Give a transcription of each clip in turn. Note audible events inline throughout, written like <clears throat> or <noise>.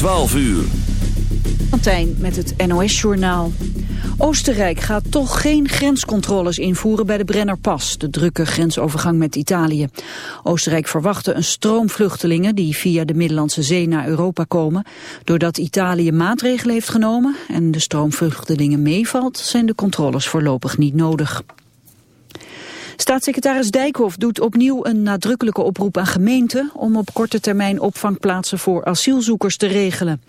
12 uur. Martijn met het NOS-journaal. Oostenrijk gaat toch geen grenscontroles invoeren bij de Brennerpas, de drukke grensovergang met Italië. Oostenrijk verwachtte een stroom vluchtelingen die via de Middellandse Zee naar Europa komen. Doordat Italië maatregelen heeft genomen en de stroom vluchtelingen meevalt, zijn de controles voorlopig niet nodig. Staatssecretaris Dijkhoff doet opnieuw een nadrukkelijke oproep aan gemeenten om op korte termijn opvangplaatsen voor asielzoekers te regelen.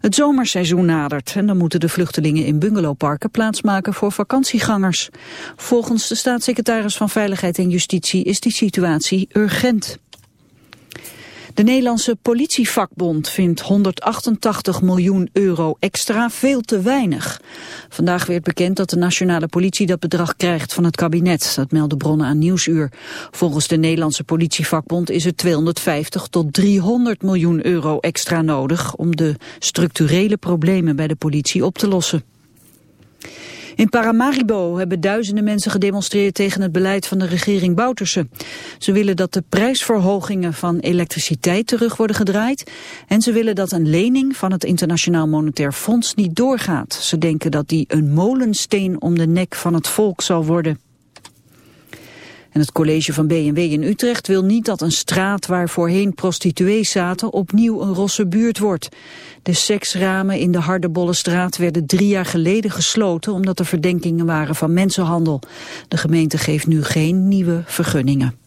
Het zomerseizoen nadert en dan moeten de vluchtelingen in bungalowparken plaatsmaken voor vakantiegangers. Volgens de staatssecretaris van Veiligheid en Justitie is die situatie urgent. De Nederlandse politievakbond vindt 188 miljoen euro extra veel te weinig. Vandaag werd bekend dat de nationale politie dat bedrag krijgt van het kabinet. Dat melden bronnen aan Nieuwsuur. Volgens de Nederlandse politievakbond is er 250 tot 300 miljoen euro extra nodig... om de structurele problemen bij de politie op te lossen. In Paramaribo hebben duizenden mensen gedemonstreerd tegen het beleid van de regering Bouterse. Ze willen dat de prijsverhogingen van elektriciteit terug worden gedraaid. En ze willen dat een lening van het Internationaal Monetair Fonds niet doorgaat. Ze denken dat die een molensteen om de nek van het volk zal worden. En het college van B&W in Utrecht wil niet dat een straat waar voorheen prostituees zaten opnieuw een rosse buurt wordt. De seksramen in de Hardebollenstraat werden drie jaar geleden gesloten omdat er verdenkingen waren van mensenhandel. De gemeente geeft nu geen nieuwe vergunningen.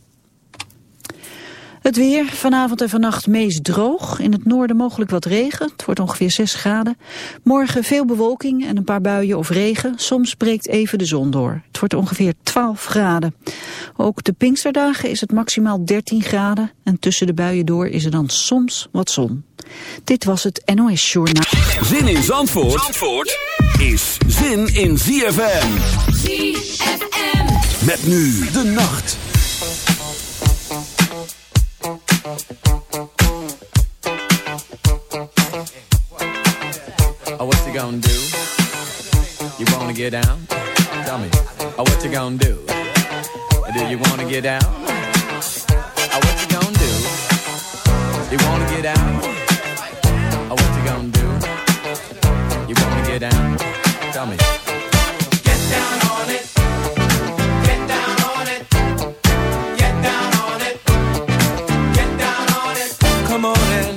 Het weer, vanavond en vannacht meest droog. In het noorden mogelijk wat regen. Het wordt ongeveer 6 graden. Morgen veel bewolking en een paar buien of regen. Soms breekt even de zon door. Het wordt ongeveer 12 graden. Ook de Pinksterdagen is het maximaal 13 graden. En tussen de buien door is er dan soms wat zon. Dit was het NOS Journaal. Zin in Zandvoort, Zandvoort is zin in ZFM. ZFM. Met nu de nacht. Gonna do? You wanna get down? Tell me. Oh, what you gonna do? Do you wanna get down? Oh, what you gonna do? You wanna get down? Oh, what you gonna do? You wanna get down? Tell me. Get down on it. Get down on it Get down on it Get down on it. Come on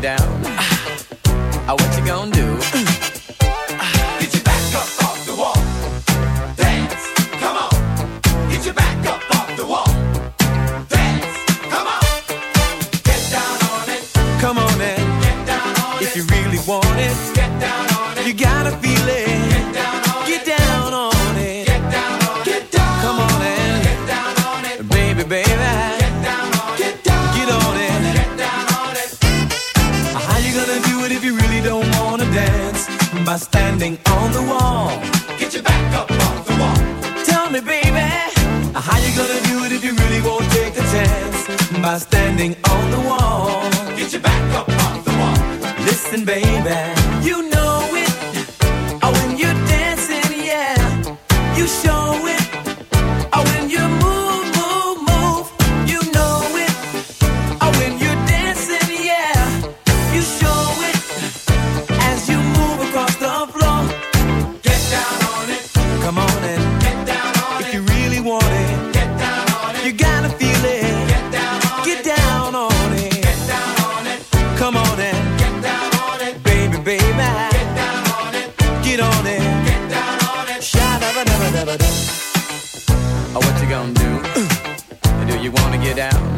down? Oh, what you gonna do? Come on and get down on it, baby, baby. Get down on it, get on it, get down on it. Never, never, never, never. What you gonna do? <clears throat> do you wanna get down?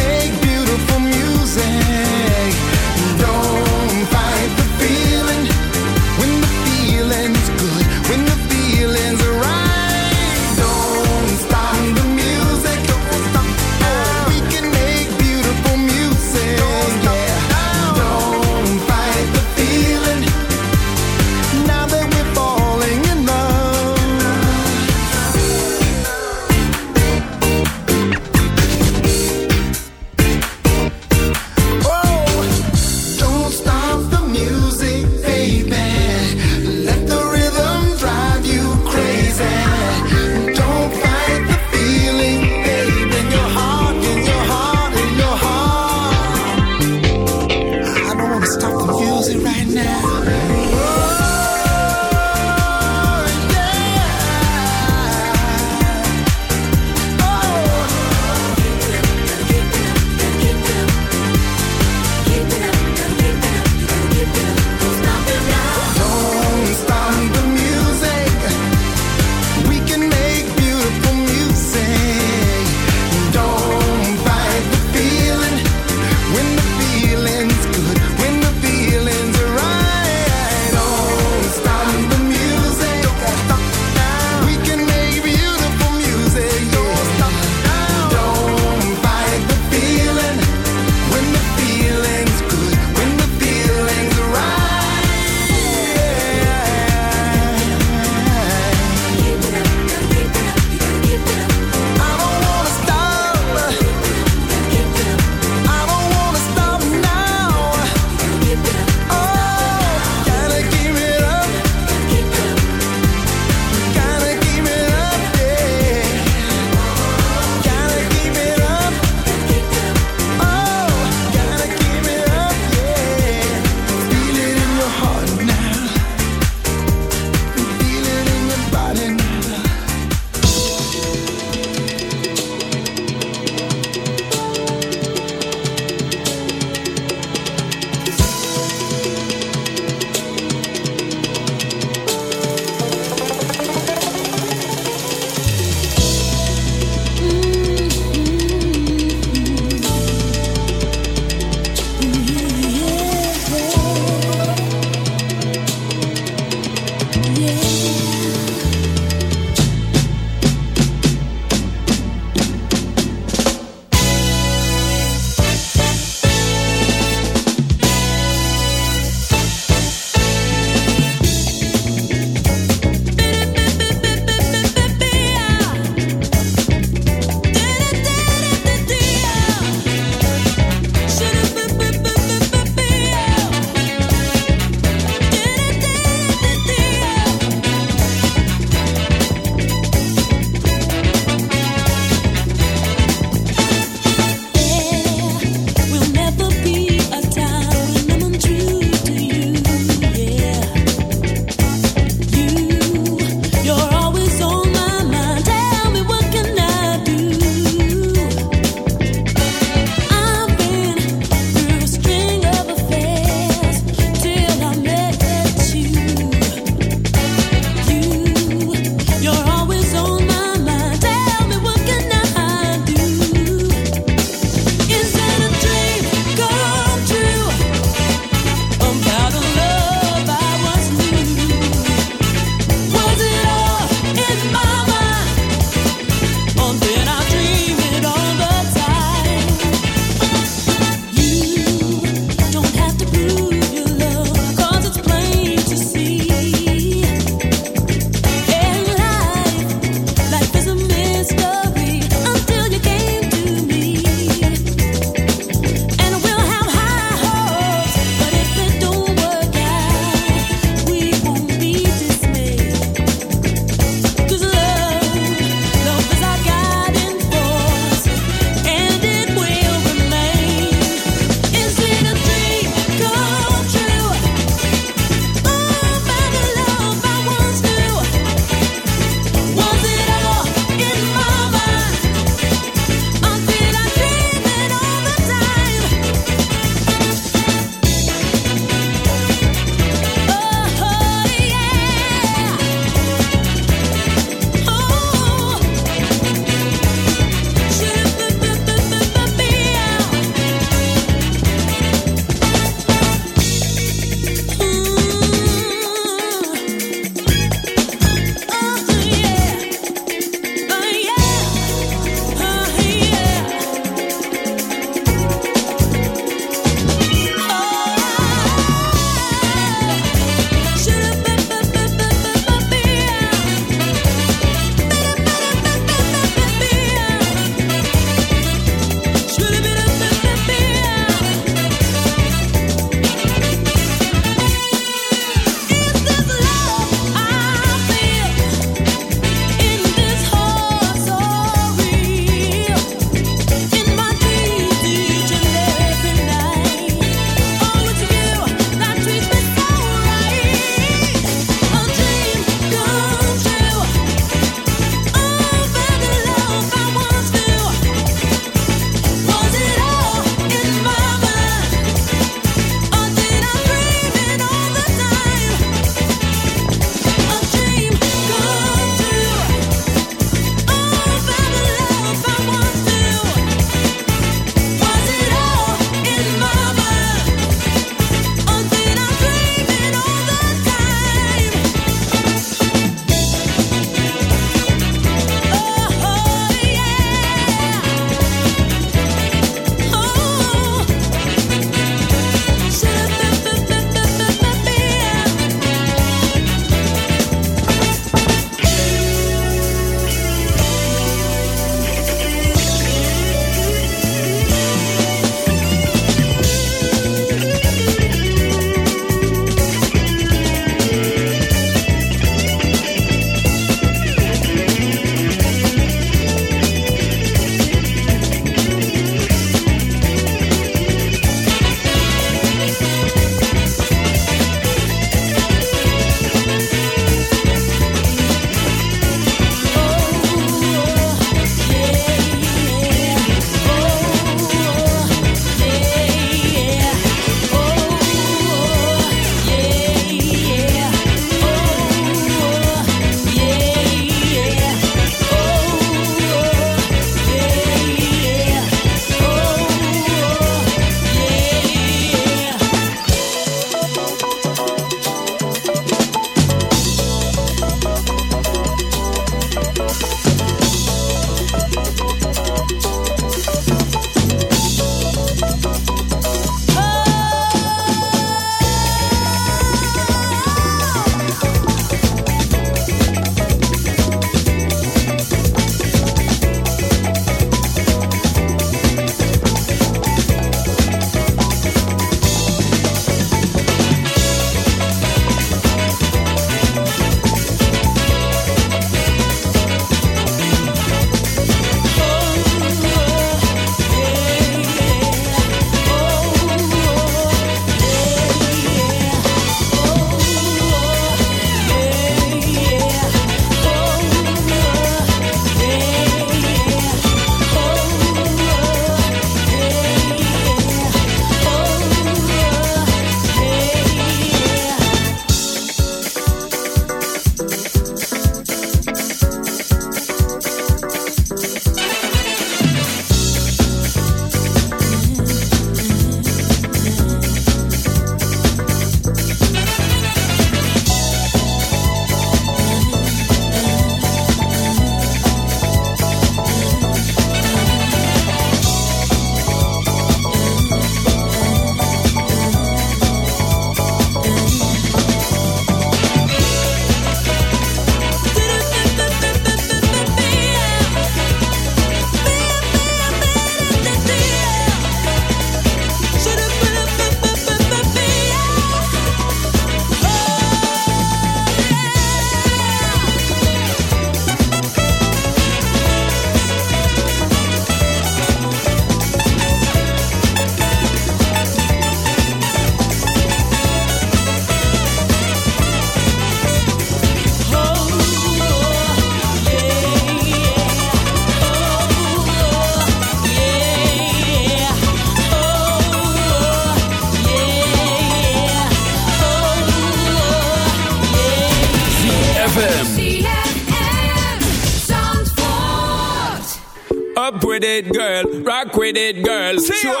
with it, girl. See ya.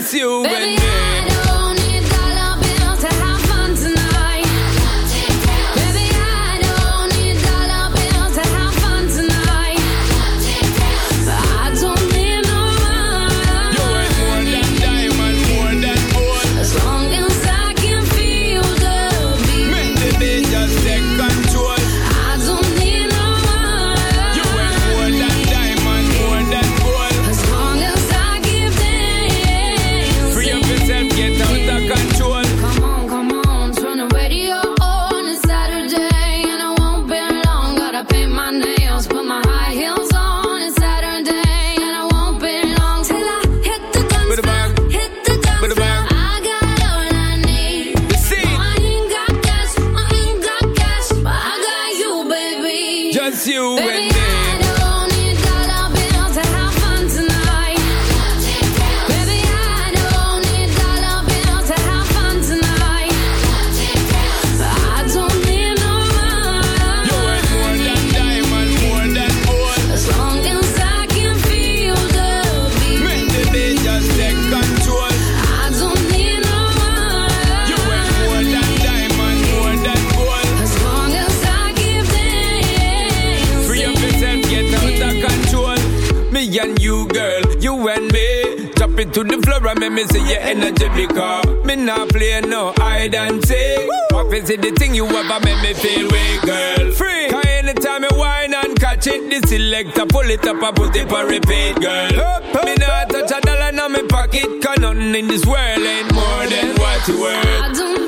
It's you Baby, and me. and make me see your energy because me not play no hide and seek. What is it the thing you ever make me feel way, girl? Free. Cause anytime me wine and catch it, this selector pull it up and put it for repeat, girl. Up, up, me not touch a dollar in my pocket, cause nothing in this world ain't more than what you worth.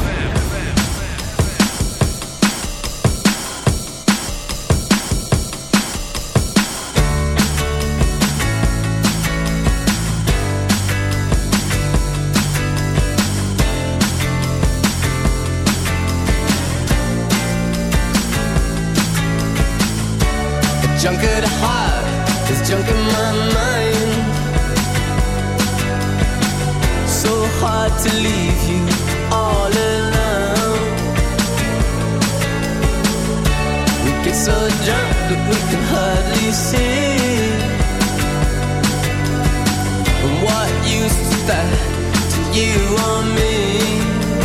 Junk at heart, there's junk in my mind. So hard to leave you all alone. We get so drunk that we can hardly see. And what use is that to you or me,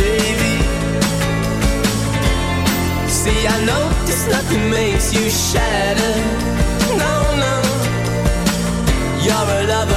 baby? See, I know this nothing makes you shatter. love